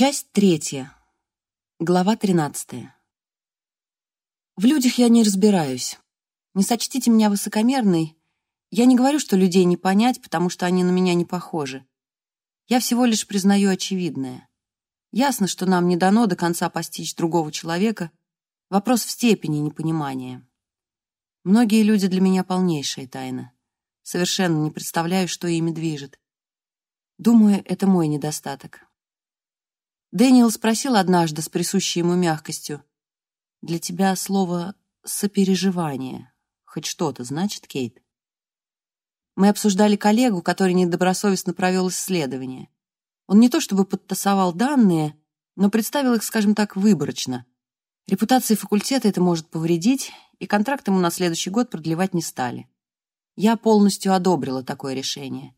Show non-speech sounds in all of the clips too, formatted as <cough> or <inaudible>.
Часть третья. Глава тринадцатая. В людях я не разбираюсь. Не сочтите меня высокомерной. Я не говорю, что людей не понять, потому что они на меня не похожи. Я всего лишь признаю очевидное. Ясно, что нам не дано до конца постичь другого человека. Вопрос в степени непонимания. Многие люди для меня полнейшая тайна. Совершенно не представляю, что ими движет. Думаю, это мой недостаток. Дэниел спросил однажды с присущей ему мягкостью. «Для тебя слово «сопереживание» хоть что-то значит, Кейт?» Мы обсуждали коллегу, который недобросовестно провел исследование. Он не то чтобы подтасовал данные, но представил их, скажем так, выборочно. Репутации факультета это может повредить, и контракт ему на следующий год продлевать не стали. Я полностью одобрила такое решение.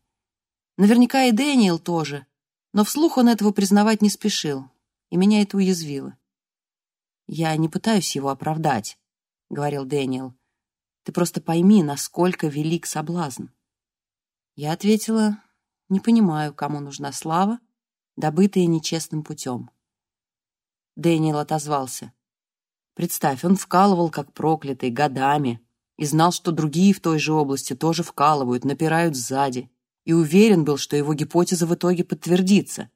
Наверняка и Дэниел тоже, но вслух он этого признавать не спешил, и меня это уязвило. «Я не пытаюсь его оправдать», — говорил Дэниел. «Ты просто пойми, насколько велик соблазн». Я ответила, «Не понимаю, кому нужна слава, добытая нечестным путем». Дэниел отозвался. «Представь, он вкалывал, как проклятый, годами, и знал, что другие в той же области тоже вкалывают, напирают сзади и уверен был, что его гипотеза в итоге подтвердится.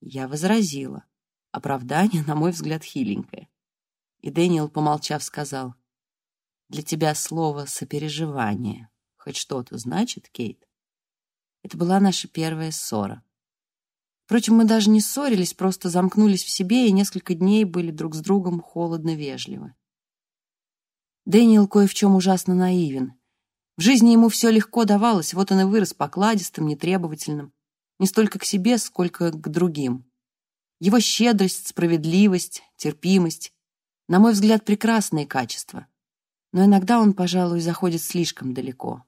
Я возразила. Оправдание, <laughs> на мой взгляд, хиленькое. И Дэниел, помолчав, сказал, «Для тебя слово «сопереживание» хоть что-то значит, Кейт?» Это была наша первая ссора. Впрочем, мы даже не ссорились, просто замкнулись в себе и несколько дней были друг с другом холодно-вежливы. Дэниел кое в чем ужасно наивен. В жизни ему все легко давалось, вот он и вырос покладистым, нетребовательным. Не столько к себе, сколько к другим. Его щедрость, справедливость, терпимость, на мой взгляд, прекрасные качества. Но иногда он, пожалуй, заходит слишком далеко.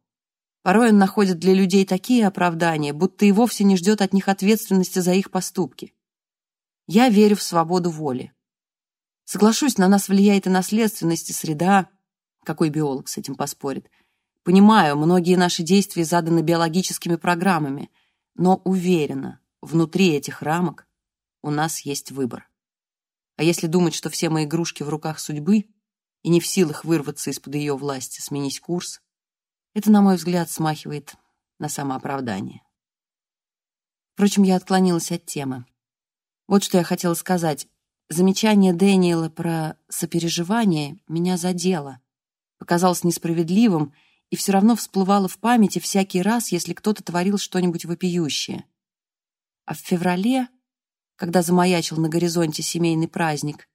Порой он находит для людей такие оправдания, будто и вовсе не ждет от них ответственности за их поступки. Я верю в свободу воли. Соглашусь, на нас влияет и наследственность, и среда. Какой биолог с этим поспорит? Понимаю, многие наши действия заданы биологическими программами, но уверена, внутри этих рамок у нас есть выбор. А если думать, что все мои игрушки в руках судьбы и не в силах вырваться из-под ее власти, сменить курс, это, на мой взгляд, смахивает на самооправдание. Впрочем, я отклонилась от темы. Вот что я хотела сказать. Замечание Дэниела про сопереживание меня задело, показалось несправедливым и все равно всплывало в памяти всякий раз, если кто-то творил что-нибудь вопиющее. А в феврале, когда замаячил на горизонте семейный праздник,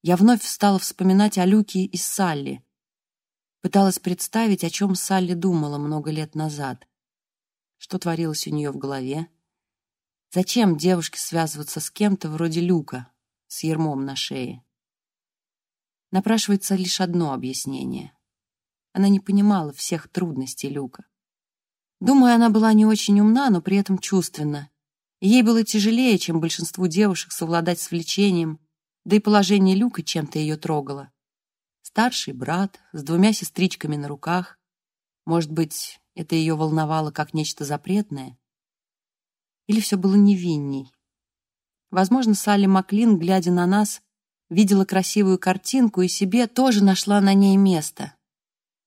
я вновь стала вспоминать о Люке и Салли. Пыталась представить, о чем Салли думала много лет назад. Что творилось у нее в голове? Зачем девушке связываться с кем-то вроде Люка, с ермом на шее? Напрашивается лишь одно объяснение — она не понимала всех трудностей Люка. Думаю, она была не очень умна, но при этом чувственна. ей было тяжелее, чем большинству девушек, совладать с влечением, да и положение Люка чем-то ее трогало. Старший брат с двумя сестричками на руках. Может быть, это ее волновало как нечто запретное? Или все было невинней? Возможно, Салли Маклин, глядя на нас, видела красивую картинку и себе тоже нашла на ней место.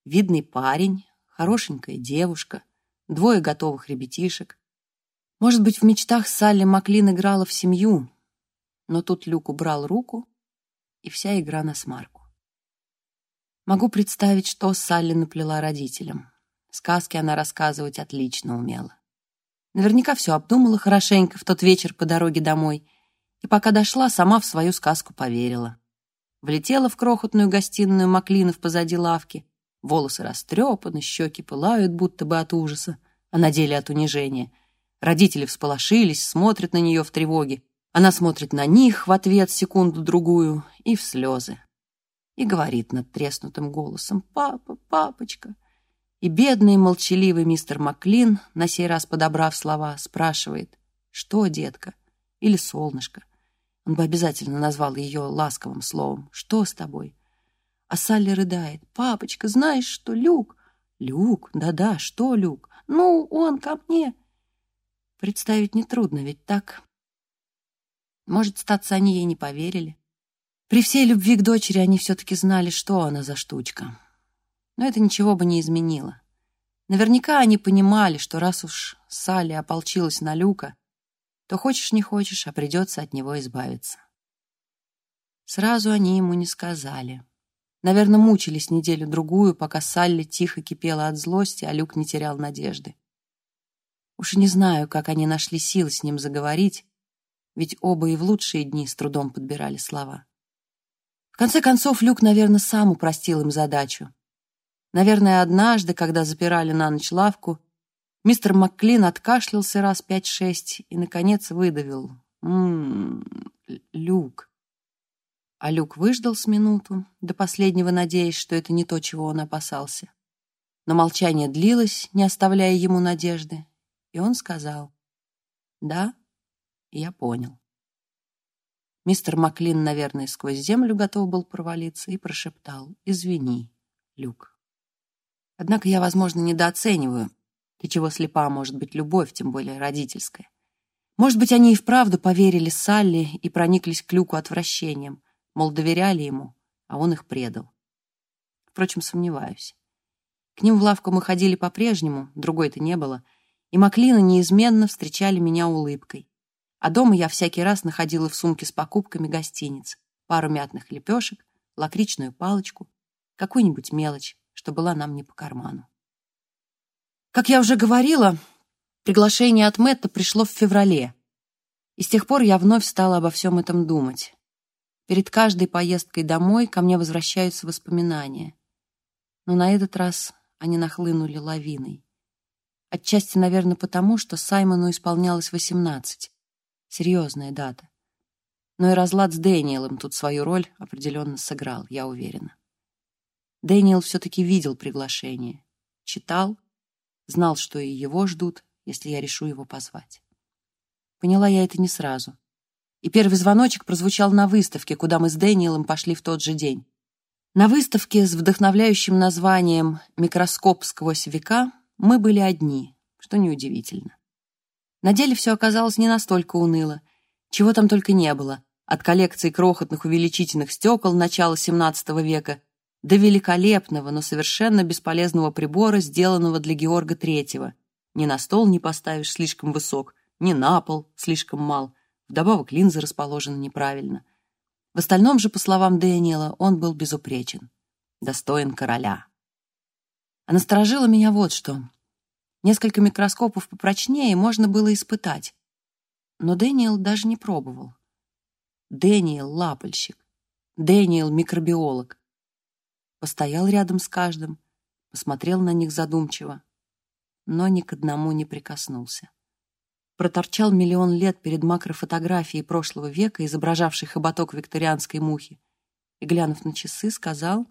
Видный парень, хорошенькая девушка, двое готовых ребятишек. Может быть, в мечтах Салли Маклин играла в семью, но тут Люк убрал руку, и вся игра на смарку. Могу представить, что Салли наплела родителям. Сказки она рассказывать отлично умела. Наверняка все обдумала хорошенько в тот вечер по дороге домой, и пока дошла, сама в свою сказку поверила. Влетела в крохотную гостиную Маклинов позади лавки, Волосы растрепаны, щеки пылают, будто бы от ужаса, а на деле от унижения. Родители всполошились, смотрят на нее в тревоге. Она смотрит на них в ответ секунду-другую и в слезы. И говорит над треснутым голосом «Папа, папочка». И бедный молчаливый мистер Маклин, на сей раз подобрав слова, спрашивает «Что, детка?» или «Солнышко». Он бы обязательно назвал ее ласковым словом «Что с тобой?» А Салли рыдает. «Папочка, знаешь, что Люк?» «Люк? Да-да, что Люк? Ну, он ко мне!» Представить нетрудно, ведь так? Может, статься они ей не поверили. При всей любви к дочери они все-таки знали, что она за штучка. Но это ничего бы не изменило. Наверняка они понимали, что раз уж Салли ополчилась на Люка, то хочешь не хочешь, а придется от него избавиться. Сразу они ему не сказали. Наверное, мучились неделю-другую, пока Салли тихо кипела от злости, а Люк не терял надежды. Уж не знаю, как они нашли силы с ним заговорить, ведь оба и в лучшие дни с трудом подбирали слова. В конце концов, Люк, наверное, сам упростил им задачу. Наверное, однажды, когда запирали на ночь лавку, мистер Макклин откашлялся раз пять-шесть и, наконец, выдавил. «М-м, Люк». А Люк выждал с минуту, до последнего надеясь, что это не то, чего он опасался. Но молчание длилось, не оставляя ему надежды, и он сказал «Да, я понял». Мистер Маклин, наверное, сквозь землю готов был провалиться и прошептал «Извини, Люк». Однако я, возможно, недооцениваю, для чего слепа может быть любовь, тем более родительская. Может быть, они и вправду поверили Салли и прониклись к Люку отвращением мол, доверяли ему, а он их предал. Впрочем, сомневаюсь. К ним в лавку мы ходили по-прежнему, другой-то не было, и Маклина неизменно встречали меня улыбкой. А дома я всякий раз находила в сумке с покупками гостиниц, пару мятных лепешек, лакричную палочку, какую-нибудь мелочь, что была нам не по карману. Как я уже говорила, приглашение от Мэтта пришло в феврале, и с тех пор я вновь стала обо всем этом думать. Перед каждой поездкой домой ко мне возвращаются воспоминания. Но на этот раз они нахлынули лавиной. Отчасти, наверное, потому, что Саймону исполнялось восемнадцать. Серьезная дата. Но и разлад с Дэниелом тут свою роль определенно сыграл, я уверена. Дэниел все-таки видел приглашение, читал, знал, что и его ждут, если я решу его позвать. Поняла я это не сразу и первый звоночек прозвучал на выставке, куда мы с Дэниелом пошли в тот же день. На выставке с вдохновляющим названием «Микроскоп сквозь века» мы были одни, что неудивительно. На деле все оказалось не настолько уныло. Чего там только не было. От коллекции крохотных увеличительных стекол начала XVII века до великолепного, но совершенно бесполезного прибора, сделанного для Георга III. Ни на стол не поставишь слишком высок, ни на пол слишком мал — Вдобавок линзы расположены неправильно. В остальном же, по словам Дэниела, он был безупречен. Достоин короля. А насторожило меня вот что. Несколько микроскопов попрочнее можно было испытать. Но Дэниел даже не пробовал. Дэниел — лапальщик. Дэниел — микробиолог. Постоял рядом с каждым, посмотрел на них задумчиво, но ни к одному не прикоснулся проторчал миллион лет перед макрофотографией прошлого века, изображавшей хоботок викторианской мухи, и, глянув на часы, сказал,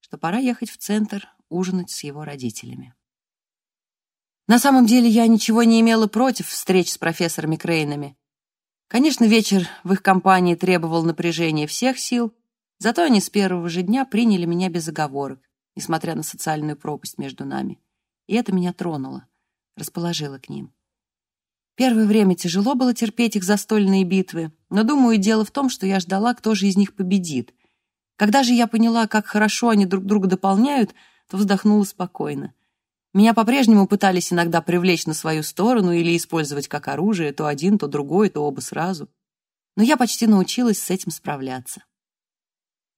что пора ехать в центр ужинать с его родителями. На самом деле я ничего не имела против встреч с профессорами Крейнами. Конечно, вечер в их компании требовал напряжения всех сил, зато они с первого же дня приняли меня без оговорок, несмотря на социальную пропасть между нами. И это меня тронуло, расположило к ним. Первое время тяжело было терпеть их застольные битвы, но, думаю, дело в том, что я ждала, кто же из них победит. Когда же я поняла, как хорошо они друг друга дополняют, то вздохнула спокойно. Меня по-прежнему пытались иногда привлечь на свою сторону или использовать как оружие, то один, то другой, то оба сразу. Но я почти научилась с этим справляться.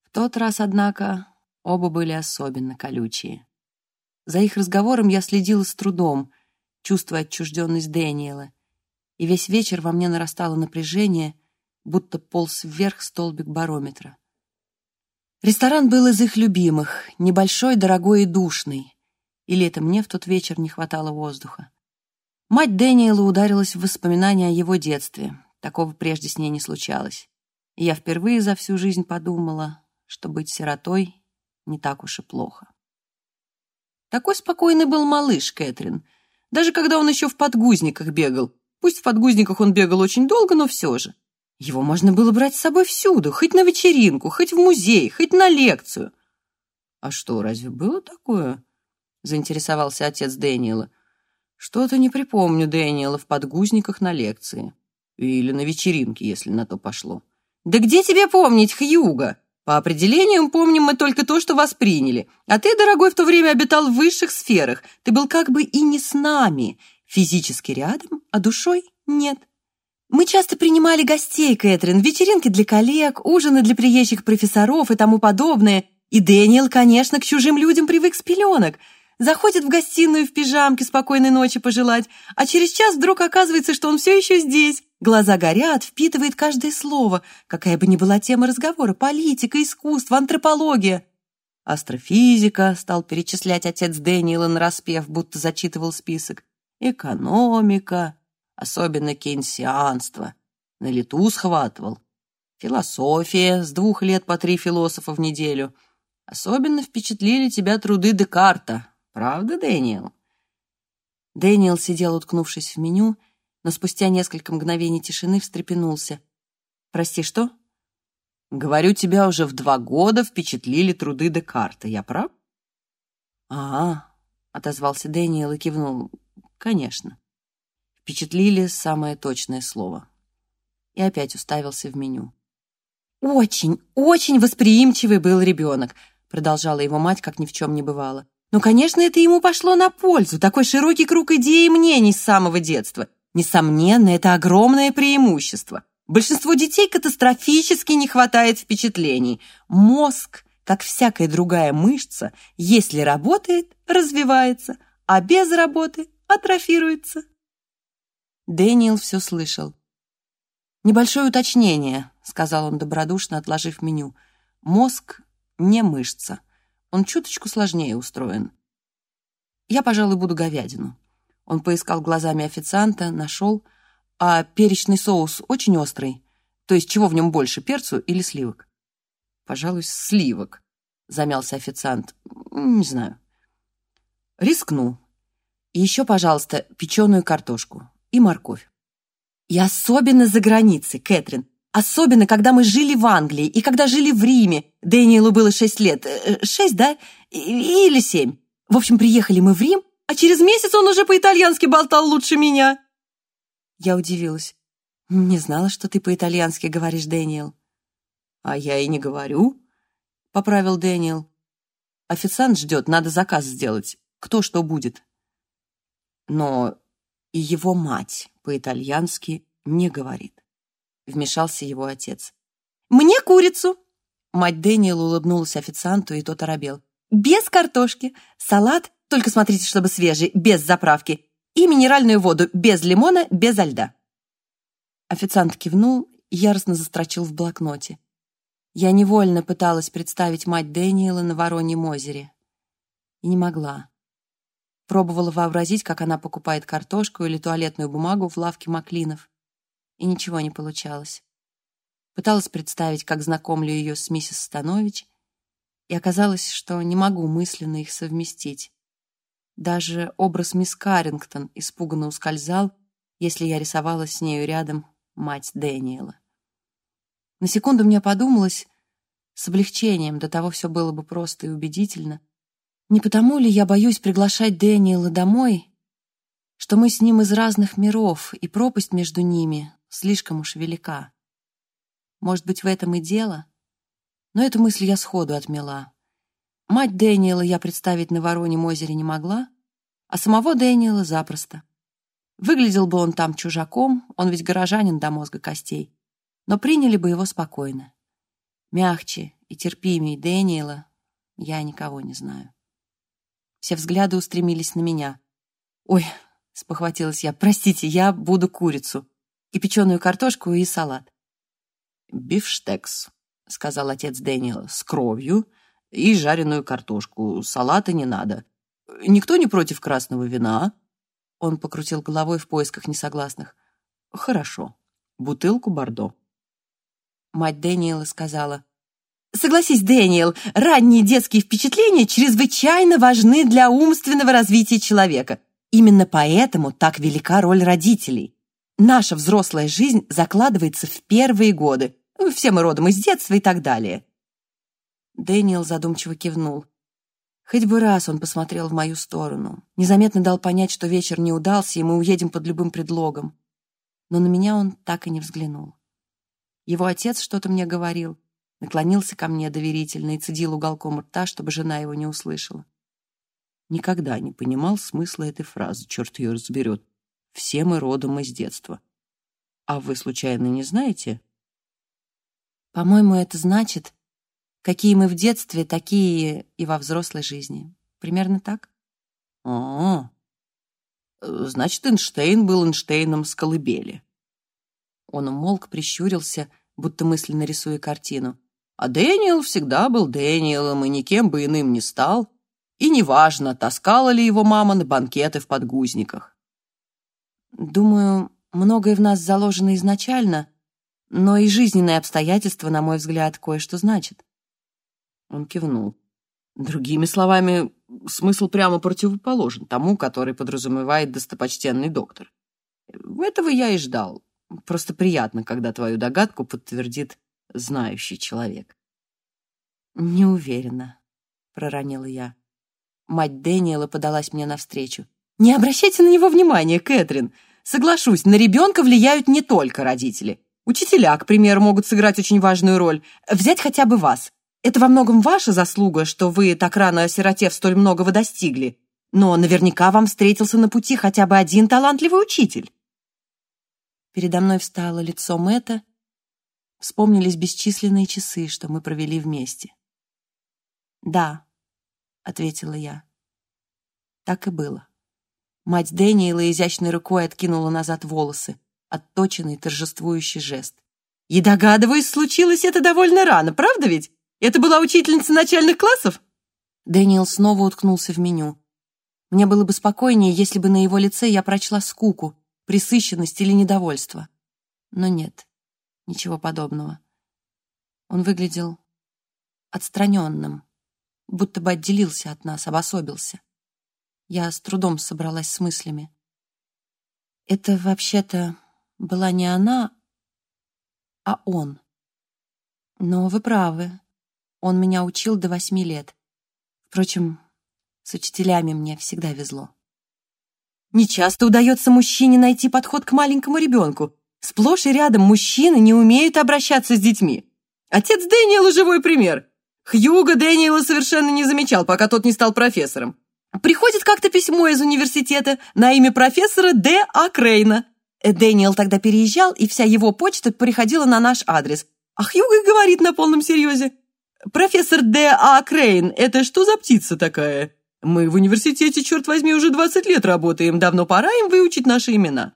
В тот раз, однако, оба были особенно колючие. За их разговором я следила с трудом, чувствуя отчужденность Дэниела, и весь вечер во мне нарастало напряжение, будто полз вверх столбик барометра. Ресторан был из их любимых, небольшой, дорогой и душный. Или это мне в тот вечер не хватало воздуха. Мать Дэниела ударилась в воспоминания о его детстве. Такого прежде с ней не случалось. И я впервые за всю жизнь подумала, что быть сиротой не так уж и плохо. Такой спокойный был малыш Кэтрин, даже когда он еще в подгузниках бегал, Пусть в подгузниках он бегал очень долго, но все же. Его можно было брать с собой всюду, хоть на вечеринку, хоть в музей, хоть на лекцию. «А что, разве было такое?» — заинтересовался отец Дэниела. «Что-то не припомню Дэниела в подгузниках на лекции». Или на вечеринке, если на то пошло. Да где тебе помнить, Хьюга? По определениям помним мы только то, что восприняли. А ты, дорогой, в то время обитал в высших сферах. Ты был как бы и не с нами. Физически рядом, а душой нет. Мы часто принимали гостей, Кэтрин, вечеринки для коллег, ужины для приезжих профессоров и тому подобное. И Дэниел, конечно, к чужим людям привык с пеленок. Заходит в гостиную в пижамке спокойной ночи пожелать, а через час вдруг оказывается, что он все еще здесь. Глаза горят, впитывает каждое слово, какая бы ни была тема разговора, политика, искусство, антропология. Астрофизика, стал перечислять отец Дэниела нараспев, будто зачитывал список. Экономика, особенно кейнсианство. На лету схватывал. Философия, с двух лет по три философа в неделю. Особенно впечатлили тебя труды Декарта. Правда, Дэниел? Дэниел сидел, уткнувшись в меню, но спустя несколько мгновений тишины встрепенулся. «Прости, что?» «Говорю, тебя уже в два года впечатлили труды Декарта. Я прав?» «А, — отозвался Дэниел и кивнул. «Конечно. Впечатлили самое точное слово». И опять уставился в меню. «Очень, очень восприимчивый был ребенок», — продолжала его мать, как ни в чем не бывало. «Но, конечно, это ему пошло на пользу, такой широкий круг идей и мнений с самого детства. Несомненно, это огромное преимущество. Большинству детей катастрофически не хватает впечатлений. Мозг, как всякая другая мышца, если работает, развивается, а без работы атрофируется. Дэниел все слышал. «Небольшое уточнение», — сказал он добродушно, отложив меню. «Мозг не мышца. Он чуточку сложнее устроен. Я, пожалуй, буду говядину». Он поискал глазами официанта, нашел. А перечный соус очень острый. То есть чего в нем больше, перцу или сливок? Пожалуй, сливок, замялся официант. Не знаю. Рискну. Еще, пожалуйста, печеную картошку и морковь. И особенно за границей, Кэтрин. Особенно, когда мы жили в Англии и когда жили в Риме. Дэниелу было шесть лет. Э, шесть, да? Или семь. В общем, приехали мы в Рим, а через месяц он уже по-итальянски болтал лучше меня. Я удивилась. Не знала, что ты по-итальянски говоришь, Дэниел. А я и не говорю, поправил Дэниел. Официант ждет, надо заказ сделать. Кто что будет. Но и его мать по-итальянски не говорит. Вмешался его отец. «Мне курицу!» Мать Дэниела улыбнулась официанту, и тот оробел. «Без картошки, салат только смотрите, чтобы свежий, без заправки. И минеральную воду без лимона, без льда. Официант кивнул яростно застрочил в блокноте. Я невольно пыталась представить мать Дэниела на Вороньем озере. И не могла. Пробовала вообразить, как она покупает картошку или туалетную бумагу в лавке Маклинов. И ничего не получалось. Пыталась представить, как знакомлю ее с миссис Станович, и оказалось, что не могу мысленно их совместить. Даже образ мисс Каррингтон испуганно ускользал, если я рисовала с нею рядом мать Дэниела. На секунду мне подумалось, с облегчением, до того все было бы просто и убедительно, не потому ли я боюсь приглашать Дэниела домой, что мы с ним из разных миров, и пропасть между ними слишком уж велика. Может быть, в этом и дело? Но эту мысль я сходу отмела. Мать Дэниела я представить на Вороньем озере не могла, а самого Дэниела запросто. Выглядел бы он там чужаком, он ведь горожанин до мозга костей, но приняли бы его спокойно. Мягче и терпимее Дэниела я никого не знаю. Все взгляды устремились на меня. «Ой», — спохватилась я, — «простите, я буду курицу, и печеную картошку, и салат». «Бифштекс», — сказал отец Дэниела, — «с кровью и жареную картошку. Салата не надо. Никто не против красного вина?» Он покрутил головой в поисках несогласных. «Хорошо. Бутылку Бордо». Мать Дэниела сказала. «Согласись, Дэниел, ранние детские впечатления чрезвычайно важны для умственного развития человека. Именно поэтому так велика роль родителей. Наша взрослая жизнь закладывается в первые годы. Все мы родом из детства и так далее. Дэниел задумчиво кивнул. Хоть бы раз он посмотрел в мою сторону. Незаметно дал понять, что вечер не удался, и мы уедем под любым предлогом. но на меня он так и не взглянул. Его отец что-то мне говорил, наклонился ко мне доверительно и цедил уголком рта, чтобы жена его не услышала. Никогда не понимал смысла этой фразы, черт ее разберет. Все мы родом из детства. А вы, случайно, не знаете? По-моему, это значит, какие мы в детстве, такие и во взрослой жизни. Примерно так? А, -а. значит, Эйнштейн был Эйнштейном с колыбели. Он умолк, прищурился, будто мысленно рисуя картину. А Дэниел всегда был Дэниелом и никем бы иным не стал. И неважно, таскала ли его мама на банкеты в подгузниках. Думаю, многое в нас заложено изначально, но и жизненные обстоятельства, на мой взгляд, кое-что значат. Он кивнул. Другими словами, смысл прямо противоположен тому, который подразумевает достопочтенный доктор. Этого я и ждал. Просто приятно, когда твою догадку подтвердит знающий человек. «Не уверена», — проронила я. Мать Дэниела подалась мне навстречу. «Не обращайте на него внимания, Кэтрин. Соглашусь, на ребенка влияют не только родители. Учителя, к примеру, могут сыграть очень важную роль. Взять хотя бы вас. Это во многом ваша заслуга, что вы, так рано осиротев, столь многого достигли. Но наверняка вам встретился на пути хотя бы один талантливый учитель. Передо мной встало лицо Мэтта. Вспомнились бесчисленные часы, что мы провели вместе. «Да», — ответила я. Так и было. Мать Дэниела изящной рукой откинула назад волосы, отточенный торжествующий жест. «И догадываюсь, случилось это довольно рано, правда ведь? Это была учительница начальных классов?» Дэниел снова уткнулся в меню. Мне было бы спокойнее, если бы на его лице я прочла скуку, пресыщенность или недовольство. Но нет, ничего подобного. Он выглядел отстраненным, будто бы отделился от нас, обособился. Я с трудом собралась с мыслями. Это вообще-то была не она, а он. Но вы правы, он меня учил до восьми лет. Впрочем, с учителями мне всегда везло. Нечасто удается мужчине найти подход к маленькому ребенку. Сплошь и рядом мужчины не умеют обращаться с детьми. Отец Дэниела – живой пример. Хьюго Дэниела совершенно не замечал, пока тот не стал профессором. Приходит как-то письмо из университета на имя профессора Д. А. Крейна. Дэниел тогда переезжал, и вся его почта приходила на наш адрес. А Хьюго говорит на полном серьезе. «Профессор Д. А. Крейн, это что за птица такая?» Мы в университете, черт возьми, уже 20 лет работаем. Давно пора им выучить наши имена.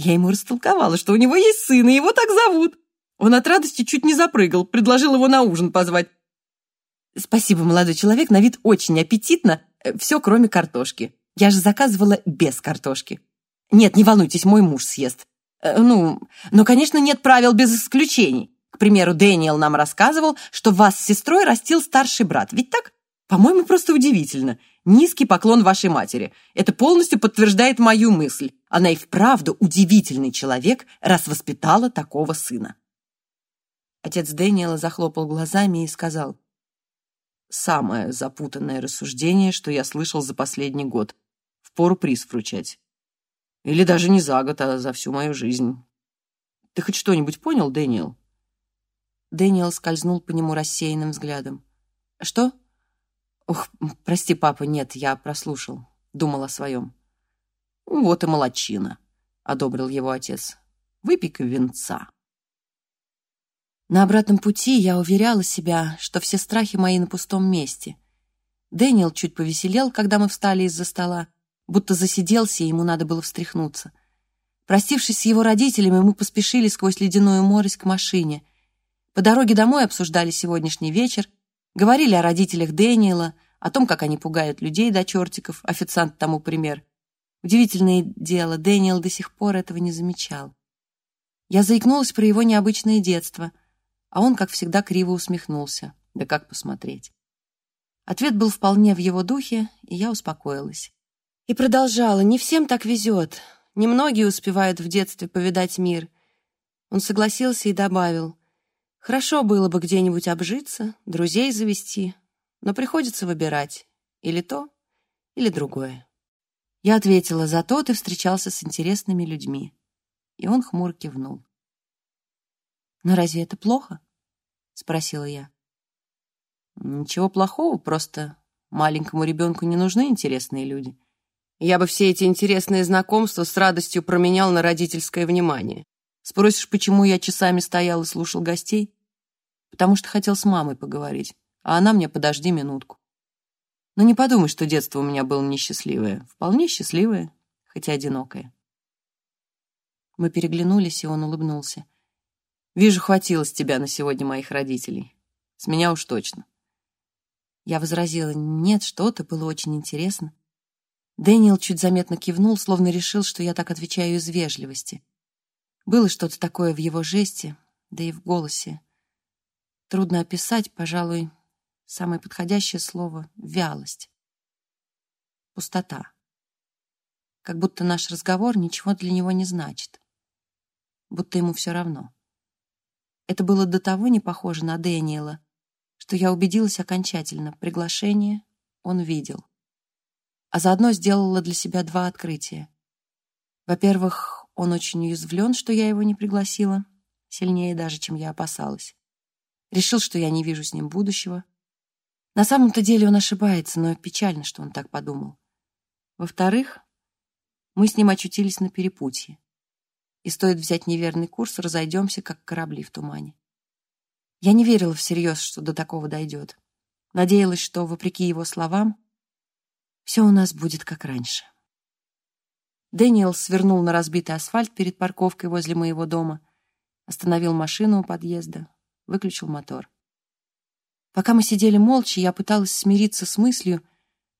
Я ему растолковала, что у него есть сын, и его так зовут. Он от радости чуть не запрыгал, предложил его на ужин позвать. Спасибо, молодой человек, на вид очень аппетитно. Все, кроме картошки. Я же заказывала без картошки. Нет, не волнуйтесь, мой муж съест. Э, ну, но, конечно, нет правил без исключений. К примеру, Дэниел нам рассказывал, что вас с сестрой растил старший брат. Ведь так? По-моему, просто удивительно. Низкий поклон вашей матери. Это полностью подтверждает мою мысль. Она и вправду удивительный человек, раз воспитала такого сына. Отец Дэниела захлопал глазами и сказал, «Самое запутанное рассуждение, что я слышал за последний год. Впору приз вручать. Или даже не за год, а за всю мою жизнь. Ты хоть что-нибудь понял, Дэниел?» Дэниел скользнул по нему рассеянным взглядом. «Что?» «Ох, прости, папа, нет, я прослушал. Думал о своем». «Вот и молодчина», — одобрил его отец. «Выпей-ка венца». На обратном пути я уверяла себя, что все страхи мои на пустом месте. Дэниел чуть повеселел, когда мы встали из-за стола, будто засиделся, и ему надо было встряхнуться. Простившись с его родителями, мы поспешили сквозь ледяную морось к машине. По дороге домой обсуждали сегодняшний вечер, Говорили о родителях Дэниела, о том, как они пугают людей до чертиков, официант тому пример. Удивительное дело, Дэниел до сих пор этого не замечал. Я заикнулась про его необычное детство, а он, как всегда, криво усмехнулся. Да как посмотреть? Ответ был вполне в его духе, и я успокоилась. И продолжала. Не всем так везет. Немногие успевают в детстве повидать мир. Он согласился и добавил. Хорошо было бы где-нибудь обжиться, друзей завести, но приходится выбирать или то, или другое. Я ответила, зато ты встречался с интересными людьми. И он хмуро кивнул. «Но разве это плохо?» — спросила я. «Ничего плохого, просто маленькому ребенку не нужны интересные люди. Я бы все эти интересные знакомства с радостью променял на родительское внимание. Спросишь, почему я часами стоял и слушал гостей? Потому что хотел с мамой поговорить, а она мне «подожди минутку». Но не подумай, что детство у меня было несчастливое. Вполне счастливое, хотя одинокое. Мы переглянулись, и он улыбнулся. «Вижу, хватило с тебя на сегодня моих родителей. С меня уж точно». Я возразила, «Нет, что-то было очень интересно». Дэниел чуть заметно кивнул, словно решил, что я так отвечаю из вежливости. Было что-то такое в его жесте, да и в голосе. Трудно описать, пожалуй, самое подходящее слово — вялость. Пустота. Как будто наш разговор ничего для него не значит. Будто ему все равно. Это было до того не похоже на Дэниела, что я убедилась окончательно. Приглашение он видел а заодно сделала для себя два открытия. Во-первых, он очень уязвлен, что я его не пригласила, сильнее даже, чем я опасалась. Решил, что я не вижу с ним будущего. На самом-то деле он ошибается, но печально, что он так подумал. Во-вторых, мы с ним очутились на перепутье. И стоит взять неверный курс, разойдемся, как корабли в тумане. Я не верила всерьез, что до такого дойдет. Надеялась, что, вопреки его словам, все у нас будет как раньше. Дэниел свернул на разбитый асфальт перед парковкой возле моего дома, остановил машину у подъезда, выключил мотор. Пока мы сидели молча, я пыталась смириться с мыслью,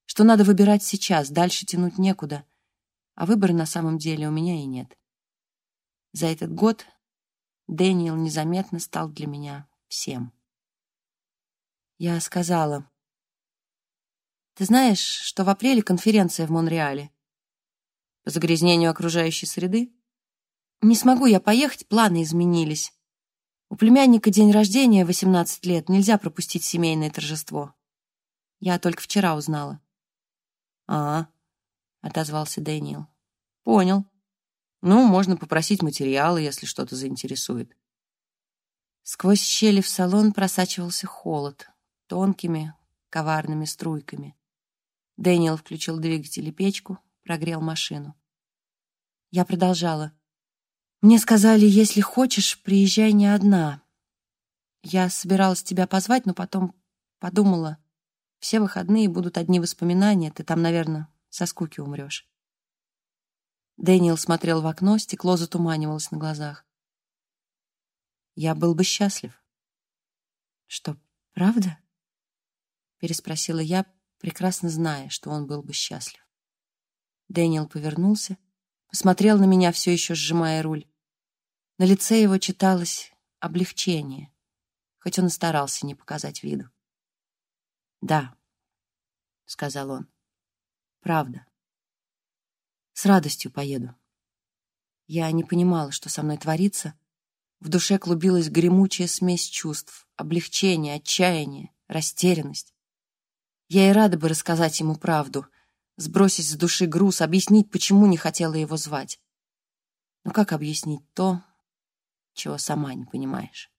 что надо выбирать сейчас, дальше тянуть некуда, а выбора на самом деле у меня и нет. За этот год Дэниел незаметно стал для меня всем. Я сказала, ты знаешь, что в апреле конференция в Монреале? По загрязнению окружающей среды? Не смогу я поехать, планы изменились. У племянника день рождения, 18 лет, нельзя пропустить семейное торжество. Я только вчера узнала. «А, — отозвался Дэниел. Понял. Ну, можно попросить материалы, если что-то заинтересует. Сквозь щели в салон просачивался холод, тонкими, коварными струйками. Дэниел включил двигатель и печку, прогрел машину. Я продолжала. «Мне сказали, если хочешь, приезжай не одна. Я собиралась тебя позвать, но потом подумала, все выходные будут одни воспоминания, ты там, наверное, со скуки умрешь». Дэниел смотрел в окно, стекло затуманивалось на глазах. «Я был бы счастлив». «Что, правда?» — переспросила я, прекрасно зная, что он был бы счастлив. Дэниел повернулся, посмотрел на меня, все еще сжимая руль. На лице его читалось облегчение, хоть он и старался не показать виду. «Да», — сказал он, — «правда. С радостью поеду». Я не понимала, что со мной творится. В душе клубилась гремучая смесь чувств, облегчение, отчаяние, растерянность. Я и рада бы рассказать ему правду, сбросить с души груз, объяснить, почему не хотела его звать. Но как объяснить то, чего сама не понимаешь?